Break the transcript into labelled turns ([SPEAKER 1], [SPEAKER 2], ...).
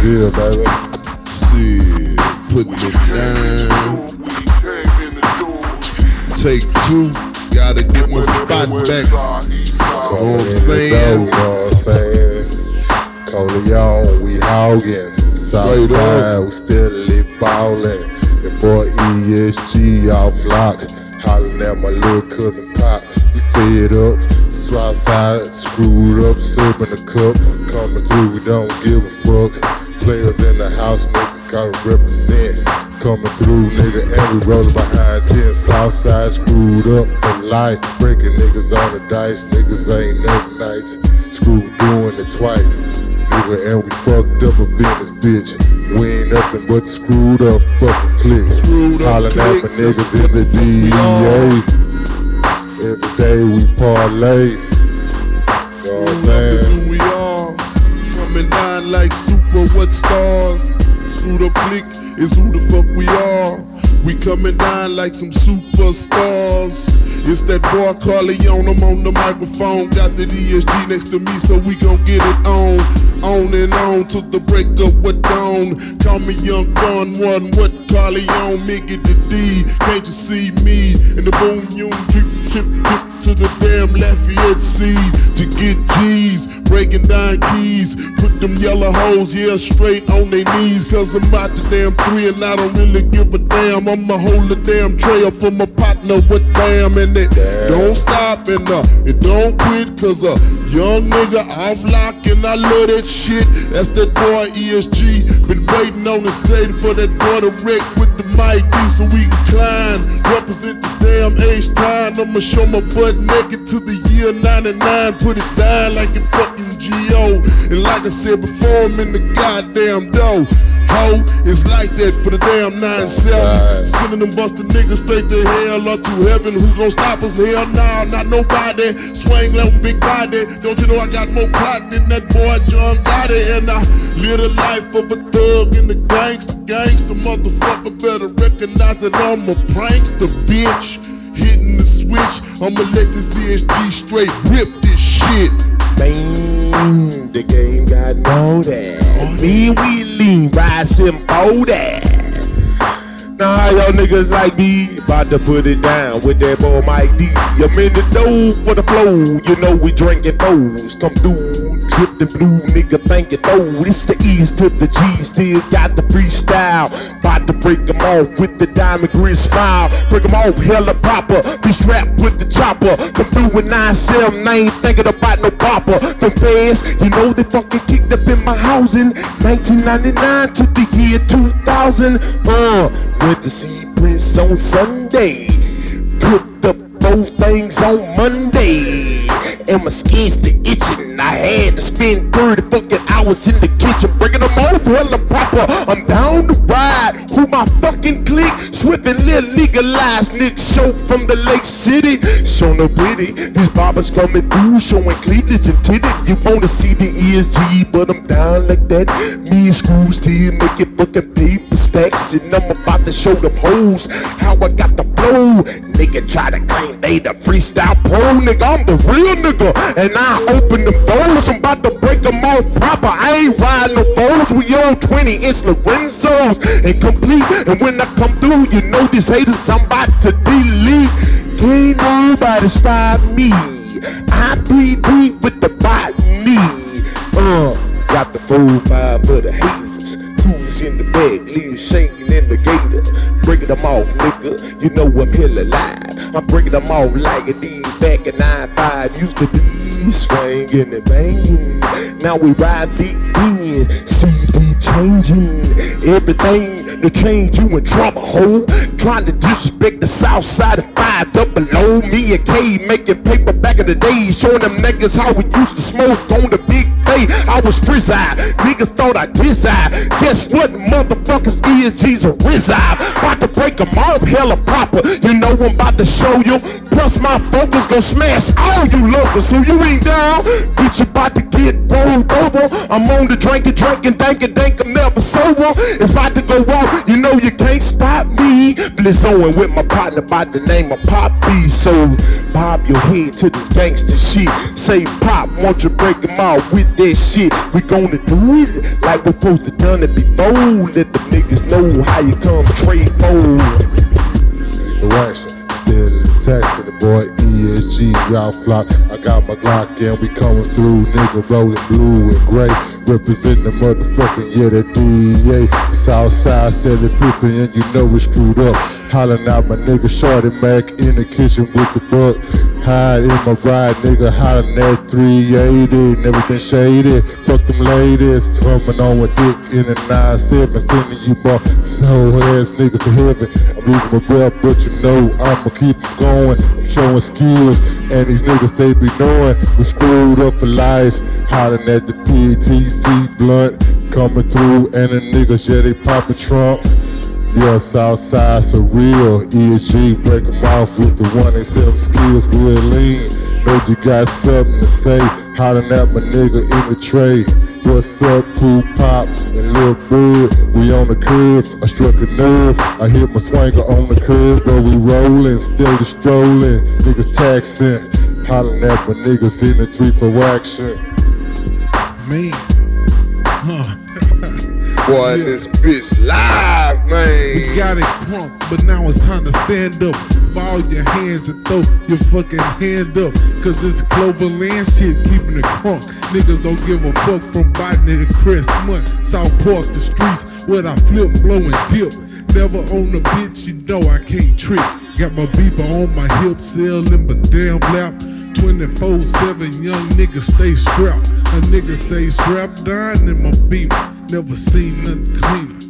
[SPEAKER 1] good, baby.
[SPEAKER 2] Shit, putting it down. Take two, gotta get my spot back. Know what I'm saying?
[SPEAKER 1] You know what I'm saying? Coleon, we hogging. Southside, we steadily ballin'. The boy ESG off lock. Hollin' at my little cousin Pop. He fed up. Southside, screwed up, sippin' the cup. Coming through, we don't give a fuck. Players in the house, nigga, gotta represent. Coming through, nigga, and we rollin' behind 10. Southside, screwed up for life. Breaking niggas on the dice, niggas ain't never nice. Screwed doing it twice. Nigga, and we fucked up a business, bitch. We ain't nothing but screwed up fucking.
[SPEAKER 2] Screwed up
[SPEAKER 1] Hollin' at my niggas in the
[SPEAKER 2] what we are.
[SPEAKER 1] DEA. Every day we parlay. What
[SPEAKER 2] stars. Screwed up click is who the fuck we are. We coming down like some superstars. It's that boy Carleon, I'm on the microphone. Got the ESG next to me, so we gon' get it on. On and on to the break of what dawn. Call me Young Gun One, what Carleon, Miggy the D. Can't you see me? In the boom, you trip, trip, trip to the damn Lafayette Sea to get G's, breaking down keys. Put them yellow hoes, yeah, straight on their knees. Cause I'm out the damn three and I don't really give a damn. I'ma hold the damn tray up for my partner with damn and it don't stop and uh, it don't quit. Cause a young nigga off lock and I love that shit. That's that boy ESG. Been waiting on this day for that boy to wreck with the mic so we can climb. Represent this damn age time. I'ma show my butt naked to the year 99. Put it down like it fucking G.O. And like I said before, I'm in the goddamn dough. Ho, it's like that for the damn 9-7. Sending them busted niggas straight to hell or to heaven. Who gon' stop us? Hell nah, not nobody. Swing like big body. Don't you know I got more plot than that boy John Gotti? And I live the life of a thug and a gangster. Gangster motherfucker better recognize that I'm a prankster, bitch. Hitting the switch, I'ma let this ESG straight rip this shit.
[SPEAKER 3] Man, the game got that. Me, we lean, rise and. Now how y'all niggas like me about to put it down with that boy Mike D. I'm in the dough for the flow, you know we drinking those. Come through, drip the blue nigga it though. It's the E's to the G, still got the freestyle. About to break 'em off with the diamond grid smile. Break 'em off hella proper, be strapped with the chopper. Come through with 9-7, I ain't thinking about no popper. Them fans, you know they fucking kicked up in my housing. 1999 to the year 2000. Uh, went to see Prince on Sunday. Cooked up both things on Monday. And my skin's still itching. I had to spend 30 fucking hours in the kitchen breaking them all off hella proper. I'm down to ride. Who my fucking clique? Swift and little legalized Nick show from the Lake City. Show no pity. These barbers coming through showing cleavage and titty. You wanna see the ESG, but I'm down like that. Me and Screw still making fucking paper stacks. And I'm about to show them hoes how I got the flow. Nigga try to claim they the freestyle pro. Nigga, I'm the real nigga. And I open the doors. I'm about to break them all proper. I ain't riding no foes. We on 20 inch Lorenzos. And complete. And when I come through, you know these haters I'm about to delete. Can't nobody stop me. I'm three deep with the botany. Uh, got the full five for the haters. Who's in the bag, leaves shaking in the gator. Breaking them off, nigga. You know I'm hella live. I'm breaking them off like a D back in 9-5. Used to be swinging and banging. Now we ride deep in. CD changing. Everything to change you in trouble, ho. Trying to disrespect the south side of five up below me and K making paper back in the day, showing them niggas how we used to smoke on the big day. I was frizz niggas thought I desire. Guess what, motherfuckers? ESG's a reside. About to break them off, hella proper. You know I'm about to show you. Plus my focus gon' smash all you lovers. So you ain't down, bitch. You about to get rolled over. I'm on the drinking, drinking, dankin', dank. I'm never sober. It's about to go off, you know you can't stop me. Bliss Owen with my partner by the name of Poppy. So bob your head to this gangster shit. Say pop, won't you break them off with that shit? We gonna do it like we supposed to done it before. Let the niggas know how you come trade fold.
[SPEAKER 1] Direction, still texting the boy ESG, y'all flock. I got my Glock and we coming through, nigga rolling blue and gray. Representing the motherfucking yeah, the DEA. Southside steady flipping and you know we screwed up. Hollering out my nigga Shorty Mac in the kitchen with the buck. Hide in my ride, nigga, hollering at 380. Never been shady. Fuck them ladies. Coming on with dick in a 9-7. Sending you both so ass niggas to heaven. I'm leaving my breath, but you know I'ma keep going. I'm showing skills, and these niggas they be knowing we screwed up for life. Hollering at the PTC blunt. Coming through, and the niggas, yeah, they poppin' Trump. Yeah, Southside surreal. ESG break 'em off with the one they seven skills real lean. Know you got something to say. Hollering at my nigga in the tray. What's up, Pooh Pop and Lil Bud? We on the curve. I struck a nerve. I hit my swanger on the curve, but we rollin', still strolling. Niggas taxing. Hollering at my niggas in the three for action.
[SPEAKER 4] Man. Huh.
[SPEAKER 3] Boy,
[SPEAKER 4] Yeah.
[SPEAKER 3] this bitch live, man.
[SPEAKER 4] We got it crunk, but now it's time to stand up. Ball your hands and throw your fucking hand up. Cause this Cloverland shit keeping it crunk. Niggas don't give a fuck from Biden to Christmas. South Park, the streets where I flip, blow, and dip. Never on the bitch, you know I can't trick. Got my beeper on my hip, selling my damn lap. 24-7, young niggas stay strapped. A nigga stay strapped down in my beamer. Never seen nothing cleaner.